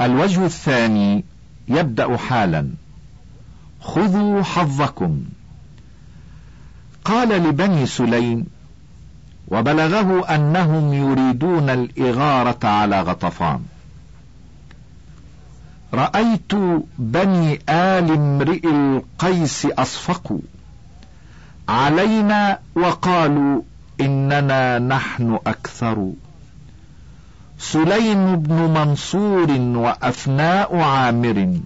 الوجه الثاني يبدأ حالا. خذوا حظكم. قال لبني سليم وبلغه أنهم يريدون الإغارة على غطفان. رأيت بني آل امرئ القيس أصفقوا. علينا وقالوا إننا نحن أكثر. سليم بن منصور وأفناء عامر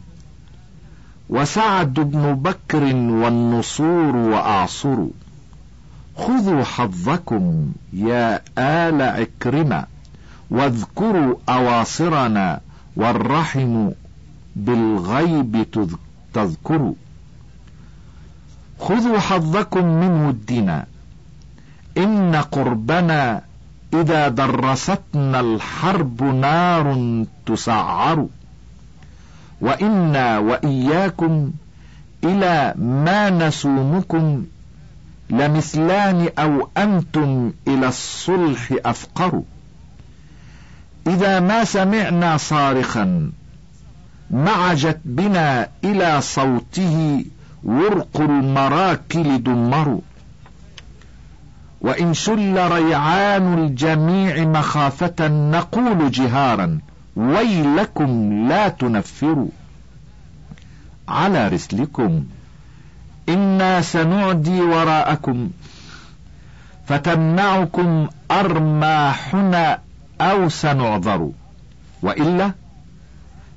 وسعد بن بكر والنصور وأعصر خذوا حظكم يا آل عكرمة واذكروا أواصرنا والرحم بالغيب تذكروا. خذوا حظكم من ودنا إن قربنا إذا درستنا الحرب نار تسعر. وإنا وإياكم إلى ما نسومكم لمثلان أو أنتم إلى الصلح أفقر. إذا ما سمعنا صارخا معجت بنا إلى صوته ورق المراكل دمر. وإن شل ريعان الجميع مخافة نقول جهارا ويلكم لا تنفروا. على رسلكم. إنا سنعدي وراءكم. فتمنعكم أرماحنا أو سنعذر. وإلا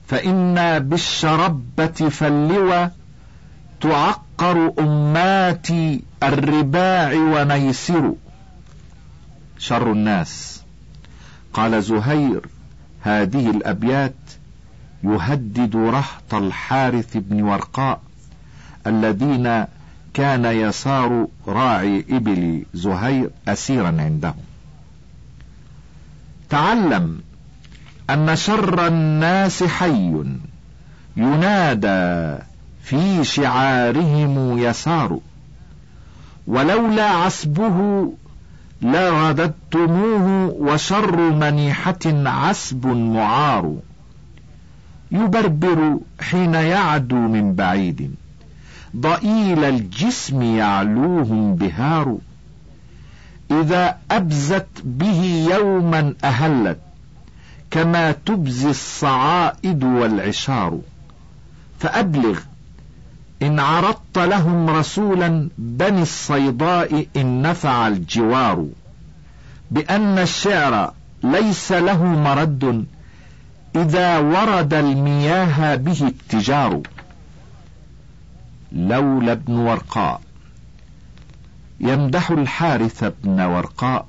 فإنا بالشربة فاللوى تعقر أمات الرباع ونيسر. شر الناس. قال زهير هذه الأبيات يهدد رهط الحارث بن ورقاء الذين كان يسار راعي إبل زهير أسيرا عندهم. تعلم أن شر الناس حي ينادى في شعارهم يسار. ولولا عسبه لرددتموه وشر منيحة عسب معار. يبربر حين يعدو من بعيد. ضئيل الجسم يعلوهم بهار إذا أبزت به يوما أهلت كما تبزي الصعائد والعشار. فأبلغ إن عرضت لهم رسولا بني الصيداء إن نفع الجوار. بأن الشعر ليس له مرد إذا ورد المياه به التجار لولا ابن ورقاء. يمدح الحارث بن ورقاء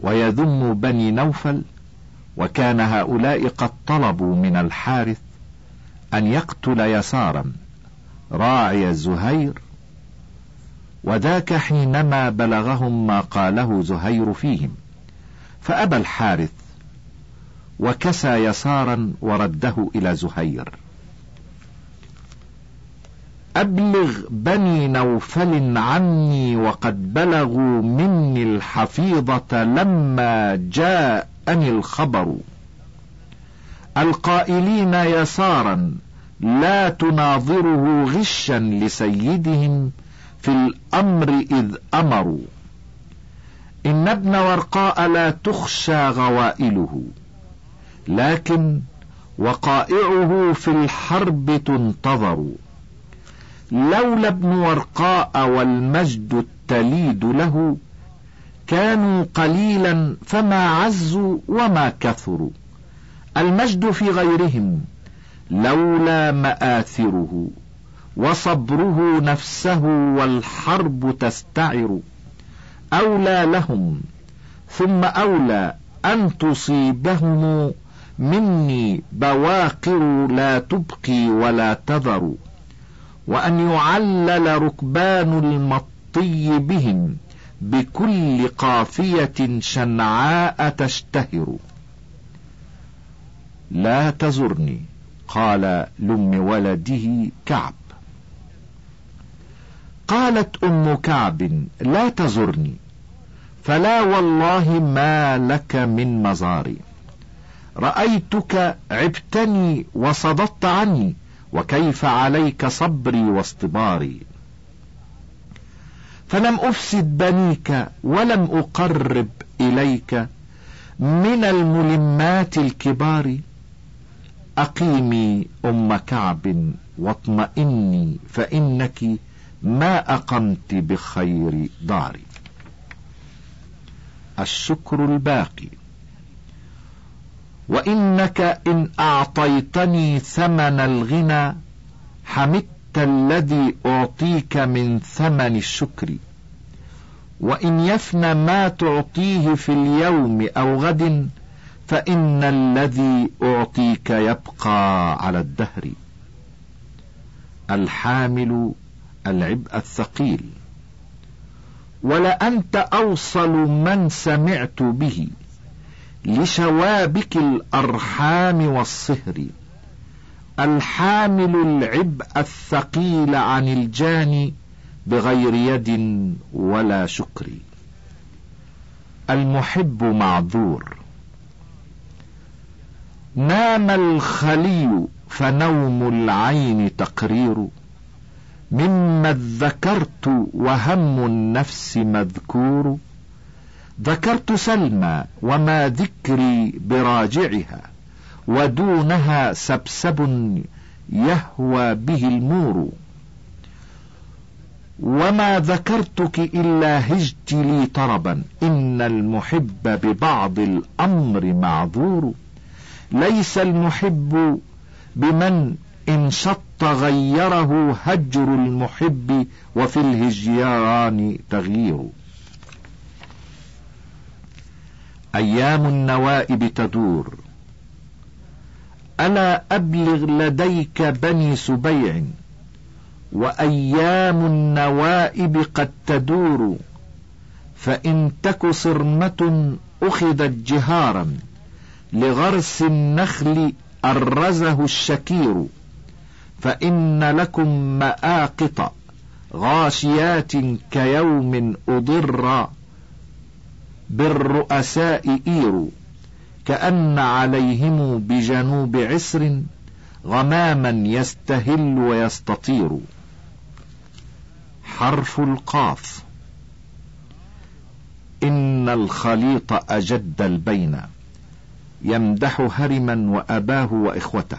ويذم بني نوفل وكان هؤلاء قد طلبوا من الحارث أن يقتل يسارا. راعي الزهير وذاك حينما بلغهم ما قاله زهير فيهم فأبى الحارث وكسى يسارا ورده إلى زهير. أبلغ بني نوفل عني وقد بلغوا مني الحفيظة لما جاءني الخبر. القائلين يسارا لا تناظره غشا لسيدهم في الأمر إذ أمروا. إن ابن ورقاء لا تخشى غوائله لكن وقائعه في الحرب تنتظر. لولا ابن ورقاء والمجد التليد له كانوا قليلا فما عزوا وما كثروا. المجد في غيرهم لولا مآثره وصبره نفسه والحرب تستعر. أولى لهم ثم أولى أن تصيبهم مني بواقر لا تبقي ولا تذر وأن يعلل ركبان المطي بهم بكل قافية شنعاء تشتهر. لا تزرني. قال لأم ولده كعب. قالت أم كعب لا تزرني فلا والله ما لك من مزاري. رأيتك عبتني وصددت عني وكيف عليك صبري واصطباري فلم أفسد بنيك ولم أقرب إليك من الملمات الكبار. أقيمي أم كعب واطمئني فإنك ما أقمت بخير داري. الشكر الباقي. وإنك إن أعطيتني ثمن الغنى حمدت الذي أعطيك من ثمن الشكر. وإن يفنى ما تعطيه في اليوم أو غد فإن الذي أعطيك يبقى على الدهر. الحامل العبء الثقيل. ولأنت أوصل من سمعت به لشوابك الأرحام والصهر. الحامل العبء الثقيل عن الجاني بغير يد ولا شكر. المحب معذور. نام الخلي فنوم العين تقرير. مما ذكرت وهم النفس مذكور. ذكرت سلمى وما ذكري براجعها ودونها سبسب يهوى به المور. وما ذكرتك إلا هجت لي طربا إن المحب ببعض الأمر معذور. ليس المحب بمن إن شط غيره هجر المحب وفي الهجيان تغيير. أيام النوائب تدور. ألا أبلغ لديك بني سبيع وأيام النوائب قد تدور فإن تك صرمة أخذت جهارا. لغرس النخل أرزه الشكير فإن لكم مآقط غاشيات كيوم أضر بالرؤساء إير كأن عليهم بجنوب عسر غماما يستهل ويستطير. حرف القاف. إن الخليط أجد البين. يمدح هرما وأباه وإخوته.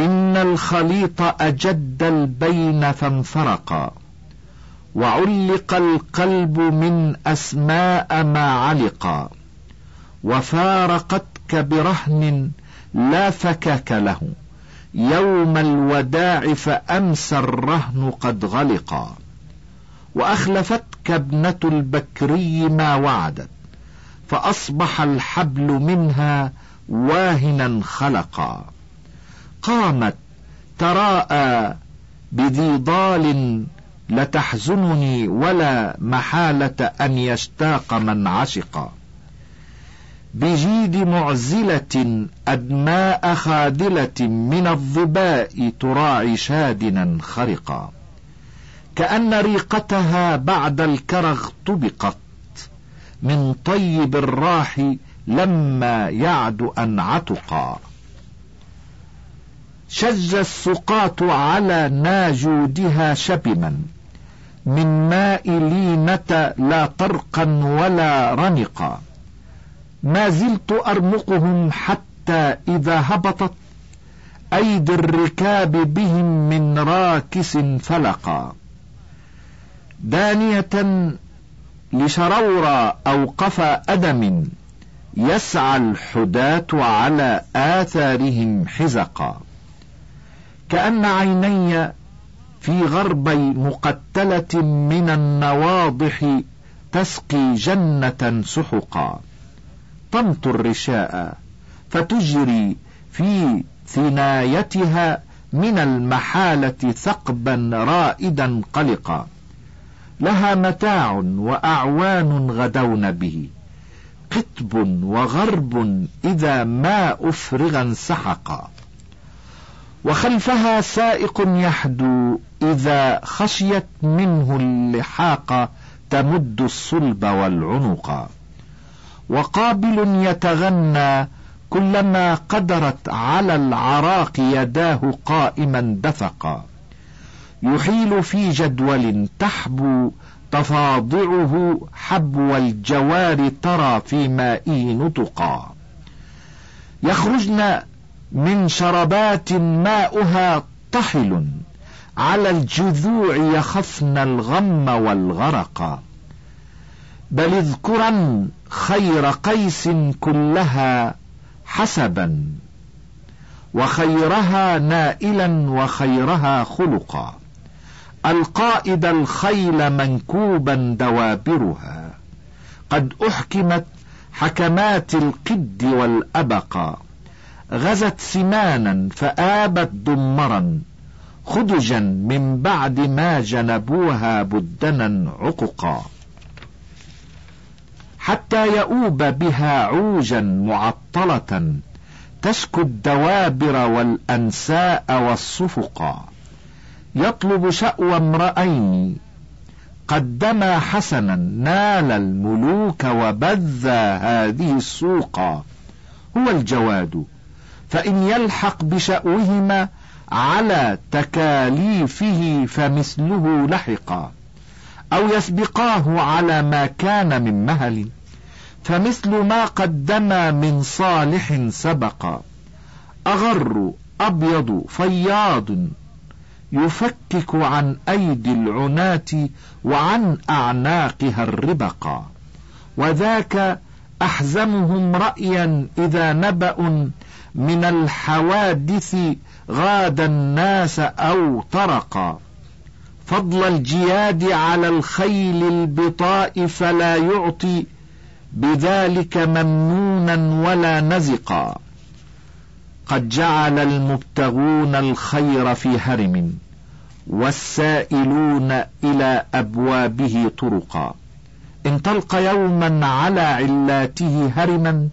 إن الخليط أجد البين فانفرقا وعلق القلب من أسماء ما علقا وفارقتك برهن لا فكاك له يوم الوداع فأمسى الرهن قد غلقا وأخلفتك ابنة البكري ما وعدت. فأصبح الحبل منها واهنا خلقا. قامت تراءى بذي ضال لتحزنني ولا محالة أن يشتاق من عشق بجيد معزلة أدماء خادلة من الظباء تراعي شادنا خرقا. كأن ريقتها بعد الكرغ طبقت. من طيب الراح لما يعد أن عتقا شج السقاة على ناجودها شبما. من ماء لينة لا طرقا ولا رنقا. ما زلت أرمقهم حتى إذا هبطت. أيدي الركاب بهم من راكس فلقا. دانية لشرورا أو قفا أدم يسعى الحداة على آثارهم حزقا. كأن عيني في غربي مقتلة من النواضح تسقي جنة سحقا. تمطر الرشاء فتجري في ثنايتها من المحالة ثقبا رائدا قلقا. لها متاع وأعوان غدون به قطب وغرب إذا ما أفرغ انسحقا وخلفها سائق يحدو إذا خشيت منه اللحاق تمد الصلب والعنق. وقابل يتغنى كلما قدرت على العراق يداه قائما دفقا. يحيل في جدول تحبو تفاضعه حبو الجوار ترى في مائه نطقا. يخرجن من شربات ماؤها طحل على الجذوع يخفن الغم والغرق. بل اذكرا خير قيس كلها حسبا وخيرها نائلا وخيرها خلقا. القائد الخيل منكوبا دوابرها. قد أحكمت حكمات القد والابقى غزت سمانا فآبت دمرا. خدجا من بعد ما جنبوها بدنا عققا. حتى يؤوب بها عوجا معطلة. تشكو الدوابر والأنساء والصفقا. يطلب شأو امرأين. قدما حسنا نال الملوك وبذى هذه السوقا هو الجواد. فإن يلحق بشأوهما على تكاليفه فمثله لحقا. أو يسبقاه على ما كان من مهل. فمثل ما قدما من صالح سبقا. أغر أبيض فياض. يفكك عن أيدي العناة وعن أعناقها الربقا وذاك أحزمهم رأيا إذا نبأ من الحوادث غاد الناس أو طرقا فضل الجياد على الخيل البطاء فلا يعطي بذلك ممنونا ولا نزقا. قد جعل المبتغون الخير في هرم والسائلون إلى أبوابه طرقا. إن تلقى يوما على علاته هرما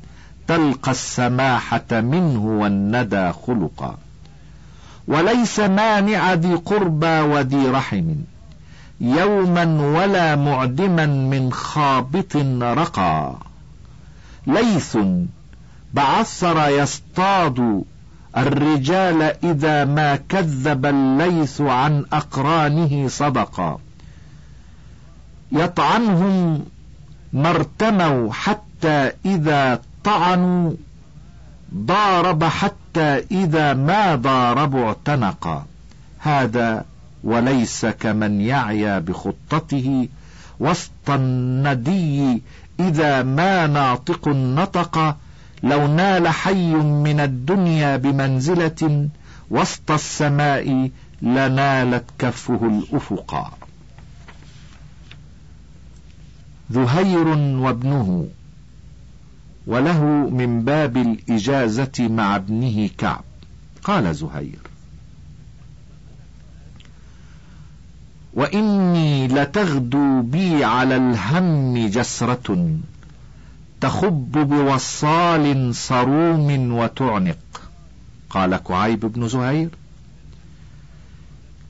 تلقى السماحة منه والندى خلقا. وليس مانع ذي قربى وذي رحم. يوما ولا معدما من خابط رقى ليث بعثر يصطاد الرجال إذا ما كذب الليث عن أقرانه صدقا. يطعنهم ما ارتموا حتى إذا طعنوا ضارب حتى إذا ما ضاربوا اعتنقا. هذا وليس كمن يعيا بخطته وسط الندي إذا ما ناطق نطق لو نال حي من الدنيا بمنزلة وسط السماء لنالت كفه الأفقا ذهير وابنه وله من باب الإجازة مع ابنه كعب. قال زهير وإني لتغدو بي على الهم جسرة. تخب بوصال صروم وتعنق. قال كعيب بن زهير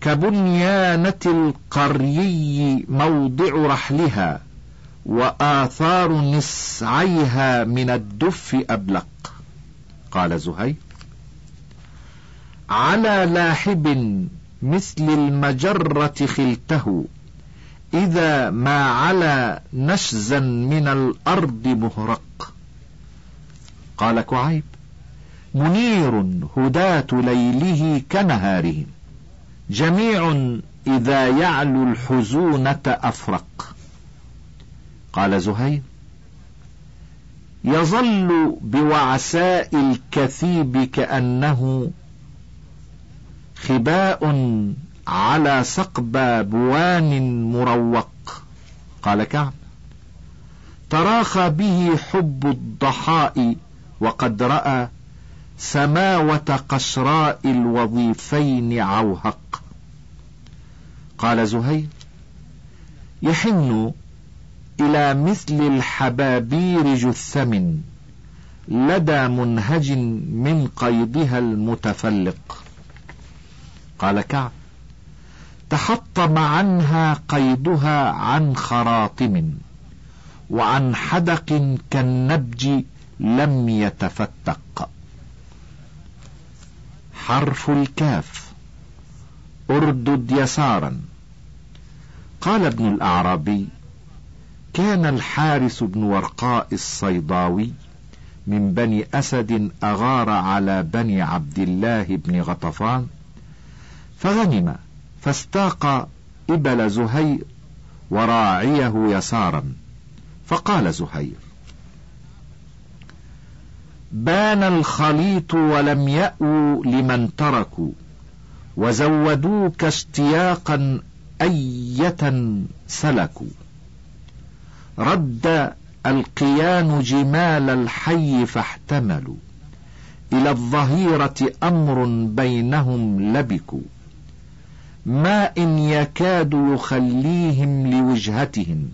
كبنيانة القريي موضع رحلها وآثار نسعيها من الدف أبلق. قال زهير على لاحب مثل المجرة خلته إذا ما علا نشزا من الأرض مهرق. قال كعيب منير هداة ليله كنهارهم. جميع إذا يعلو الحزونة أفرق. قال زهير يظل بوعساء الكثيب كأنه خباء على سقبى بوان مروق. قال كعب. تراخى به حب الضحاء وقد رأى سماوة قشراء الوظيفين عوهق. قال زهير. يحن إلى مثل الحبابير جثم لدى منهج من قيضها المتفلق. قال كعب. تحطم عنها قيدها عن خراطم وعن حدق كالنبج لم يتفتق. حرف الكاف أردد يسارا. قال ابن الأعرابي كان الحارث بن ورقاء الصيداوي من بني أسد أغار على بني عبد الله بن غطفان فغنم فاستاق ابل زهير وراعيه يسارا فقال زهير بان الخليط ولم يأوا لمن تركوا وزودوك اشتياقا أية سلكوا. رد القيان جمال الحي فاحتملوا إلى الظهيرة أمر بينهم لبكوا. ما إن يكاد يخليهم لوجهتهم.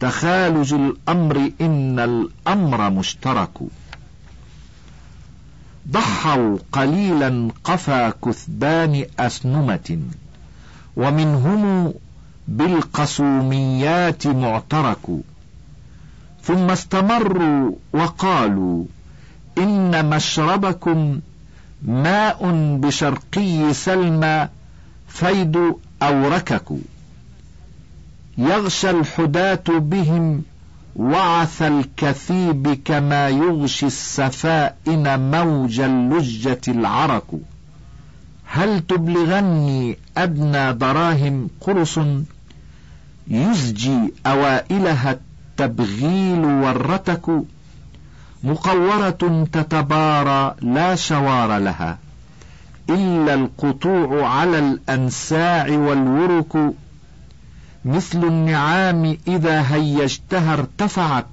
تخالج الأمر إن الأمر مشترك. ضحوا قليلا قفا كثبان أسنمة ومنهم بالقسوميات معترك. ثم استمروا وقالوا إن مشربكم ماء بشرقي سلمى فيد أوركك يغشى الحداة بهم وعث الكثيب كما يغشي السفائن موج اللجة العرك هل تبلغني أدنى دراهم قرص؟ يزجي أوائلها التبغيل والرتك. مقورة تتبارى لا شوار لها. إلا القطوع على الأنساع والورك مثل النعام إذا هيجتها ارتفعت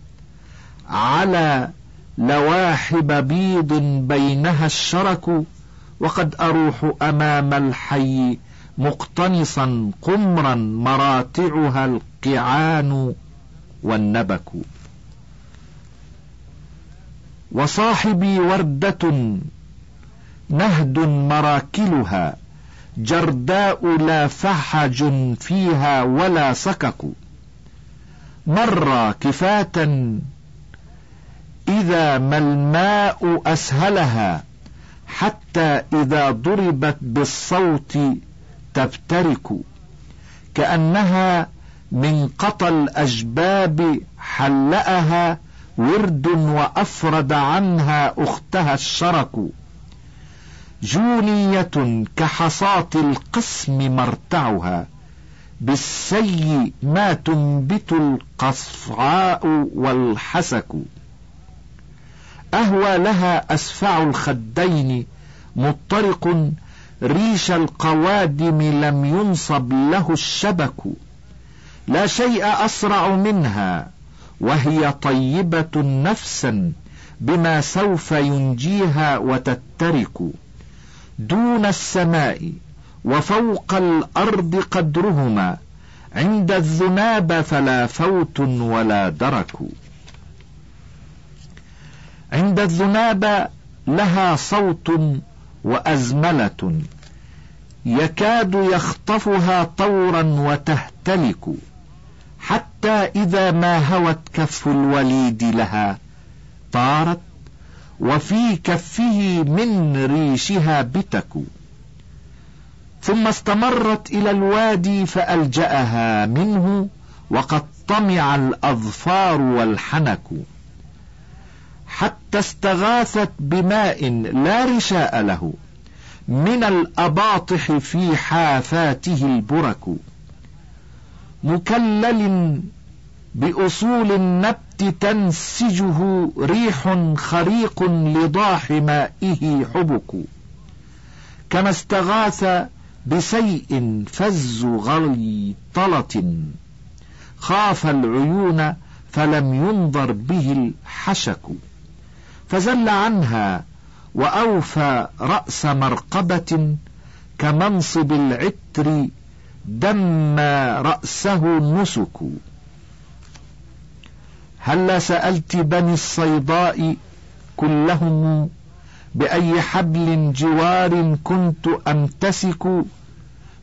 على لواحب بيض بينها الشرك وقد أروح أمام الحي مقتنصا قمرا مراتعها القعان والنبك. وصاحبي وردة نهد مراكلها جرداء لا فحج فيها ولا سكك. مر كفاة إذا ما الماء أسهلها حتى إذا ضربت بالصوت تفترك كأنها من قطى الأجباب حلأها ورد وأفرد عنها أختها الشرك. جولية كحصاة القسم مرتعها بالسي ما تنبت القصعاء والحسك. أهوى لها أسفع الخدين مضطرق ريش القوادم لم ينصب له الشبك. لا شيء أسرع منها وهي طيبة نفسا بما سوف ينجيها وتترك. دون السماء وفوق الأرض قدرهما عند الذناب فلا فوت ولا درك. عند الذناب لها صوت وأزملة. يكاد يخطفها طورا وتهتلك. حتى إذا ما هوت كف الوليد لها طارت وفي كفه من ريشها بتك. ثم استمرت إلى الوادي فألجأها منه وقد طمع الأظفار والحنك. حتى استغاثت بماء لا رشاء له من الأباطح في حافاته البرك. مكلل بأصول النبت تنسجه ريح خريق لضاح مائه حبك كما استغاث بسيء فز غليطلة خاف العيون فلم ينظر به الحشك. فزل عنها وأوفى رأس مرقبة كمنصب العتر دم رأسه نسك. هلا سألت بني الصيداء كلهم بأي حبل جوار كنت أمتسك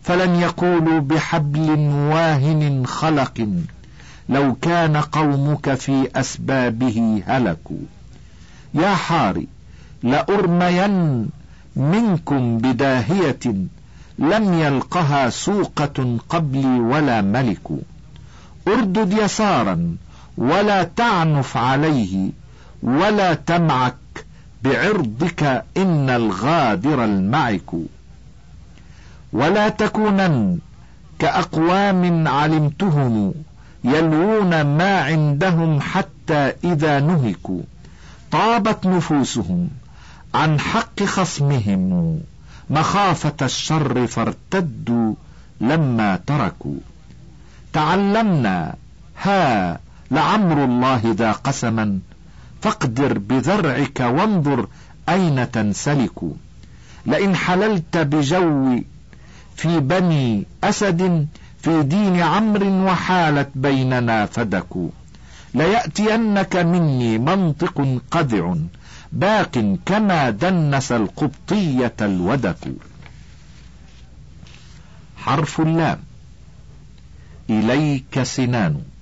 فلم يقولوا بحبل واهن خلق لو كان قومك في أسبابه هلكوا؟ يا حاري لأرمين منكم بداهية لم يلقها سوقة قبلي ولا ملك. أردد يسارا ولا تعنف عليه ولا تمعك بعرضك إن الغادر المعك. ولا تكونن كأقوام علمتهم يلوون ما عندهم حتى إذا نهكوا. طابت نفوسهم عن حق خصمهم مخافة الشر فارتدوا لما تركوا. تعلمنا ها لعمر الله ذا قسما. فاقدر بذرعك وانظر أين تنسلك. لئن حللت بجو في بني أسد في دين عمرو وحالت بيننا فدك. ليأتينك مني منطق قذع باق كما دنس القبطية الودك. حرف اللام. إليك سنان.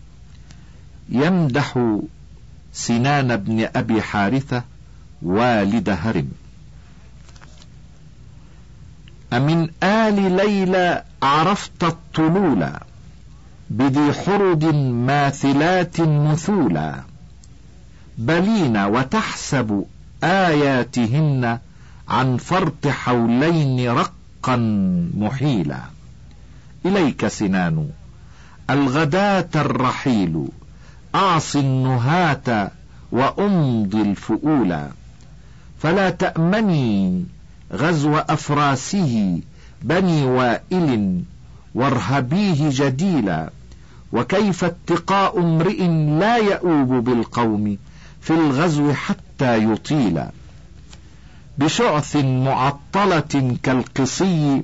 يمدح سنان بن أبي حارثة والد هرم. أمن آل ليلى عرفت الطلولا بذي حرد ماثلات مثولا بلين وتحسب آياتهن عن فرط حولين رقا محيلا. إليك سنان الغداة الرحيل. أعص النهاة وأمضي الفؤولا فلا تأمني غزو أفراسه بني وائل وارهبيه جديلا وكيف اتقاء امرئ لا يؤوب بالقوم في الغزو حتى يطيل. بشعث معطلة كالقصي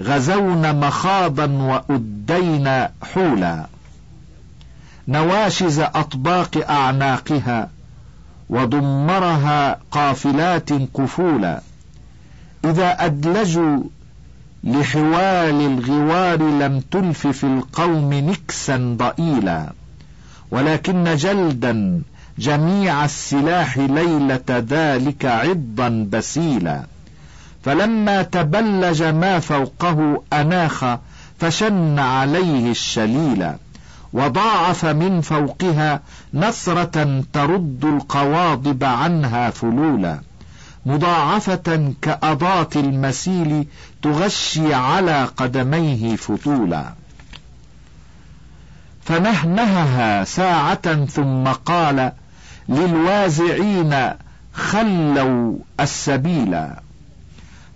غزون مخاضا وأدين حولا. نواشز أطباق أعناقها وضمرها قافلات قفولا إذا أدلجوا لحوال الغوار لم تلف في القوم نكسا ضئيلا. ولكن جلدا جميع السلاح ليلة ذلك عضا بسيلا. فلما تبلج ما فوقه أناخ فشن عليه الشليلا. وضاعف من فوقها نثرة ترد القواضب عنها فلولا مضاعفة كأضات المسيل تغشي على قدميه فتولا فنهنهها ساعة ثم قال للوازعين خلوا السبيلا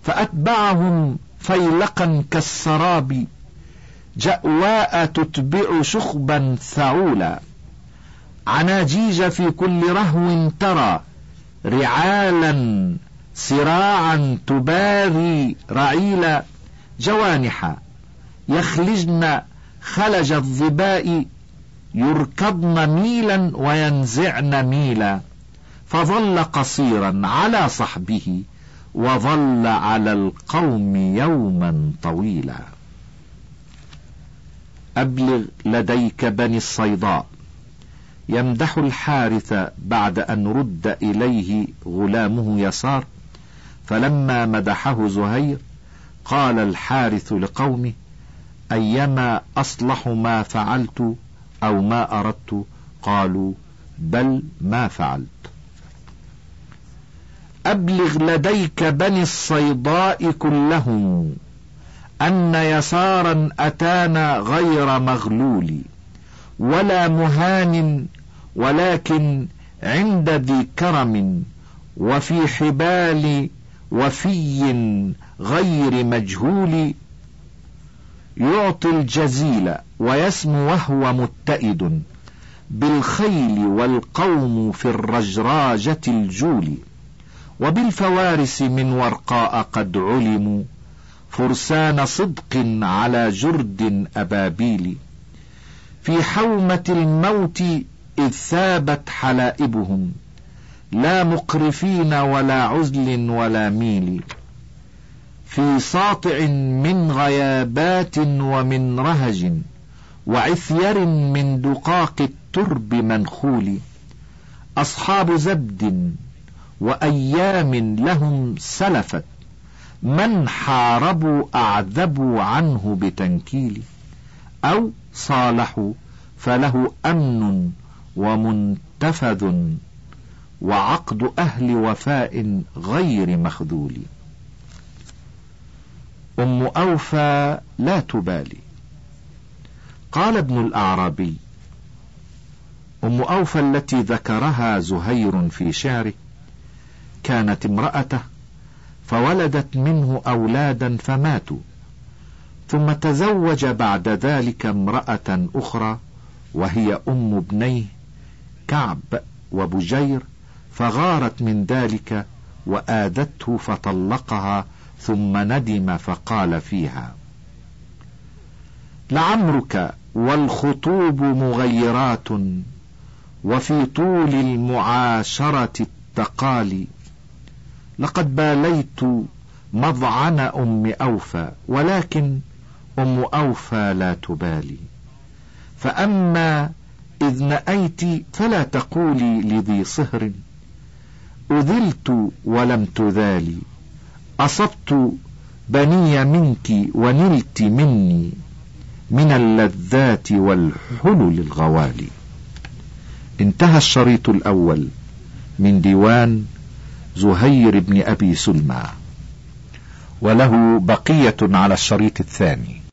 فأتبعهم فيلقا كالسراب جأواء تتبع شخبا ثعولا. عناجيج في كل رهو ترى رعالا سراعا تباري رعيلا. جوانحا يخلجن خلج الظباء يركضن ميلا وينزعن ميلا. فظل قصيرا على صحبه وظل على القوم يوما طويلا. أبلغ لديك بني الصيداء. يمدح الحارث بعد أن رد إليه غلامه يسار فلما مدحه زهير قال الحارث لقومه أيما أصلح ما فعلت أو ما أردت؟ قالوا بل ما فعلت. أبلغ لديك بني الصيداء كلهم. أن يسارا أتانا غير مغلول ولا مهان ولكن عند ذي كرم وفي حبال وفي غير مجهول. يعطي الجزيل ويسمو وهو متئد بالخيل والقوم في الرجراجة الجول وبالفوارس من ورقاء قد علموا. فرسان صدق على جرد أبابيل في حومة الموت إذ ثابت حلائبهم لا مقرفين ولا عزل ولا ميل في ساطع من غيابات ومن رهج وعثير من دقاق الترب منخول أصحاب زبد وأيام لهم سلفت من حاربوا أعذبوا عنه بتنكيل أو صالحوا فله أمن ومنتفذ وعقد أهل وفاء غير مخذول. أم أوفى لا تبالي. قال ابن الأعرابي أم أوفى التي ذكرها زهير في شعره كانت امرأته فولدت منه أولادا فماتوا. ثم تزوج بعد ذلك امرأة أخرى وهي أم ابنيه كعب وبجير فغارت من ذلك وآدته فطلقها ثم ندم فقال فيها لعمرك والخطوب مغيرات وفي طول المعاشرة التقالي لقد باليت مضعن أم أوفى ولكن أم أوفى لا تبالي. فأما إذ نأيت فلا تقولي لذي صهر. أذلت ولم تذالي. أصبت بني منك ونلت مني من اللذات والحلل الغوالي انتهى الشريط الأول من ديوان زهير بن أبي سلمى وله بقية على الشريط الثاني.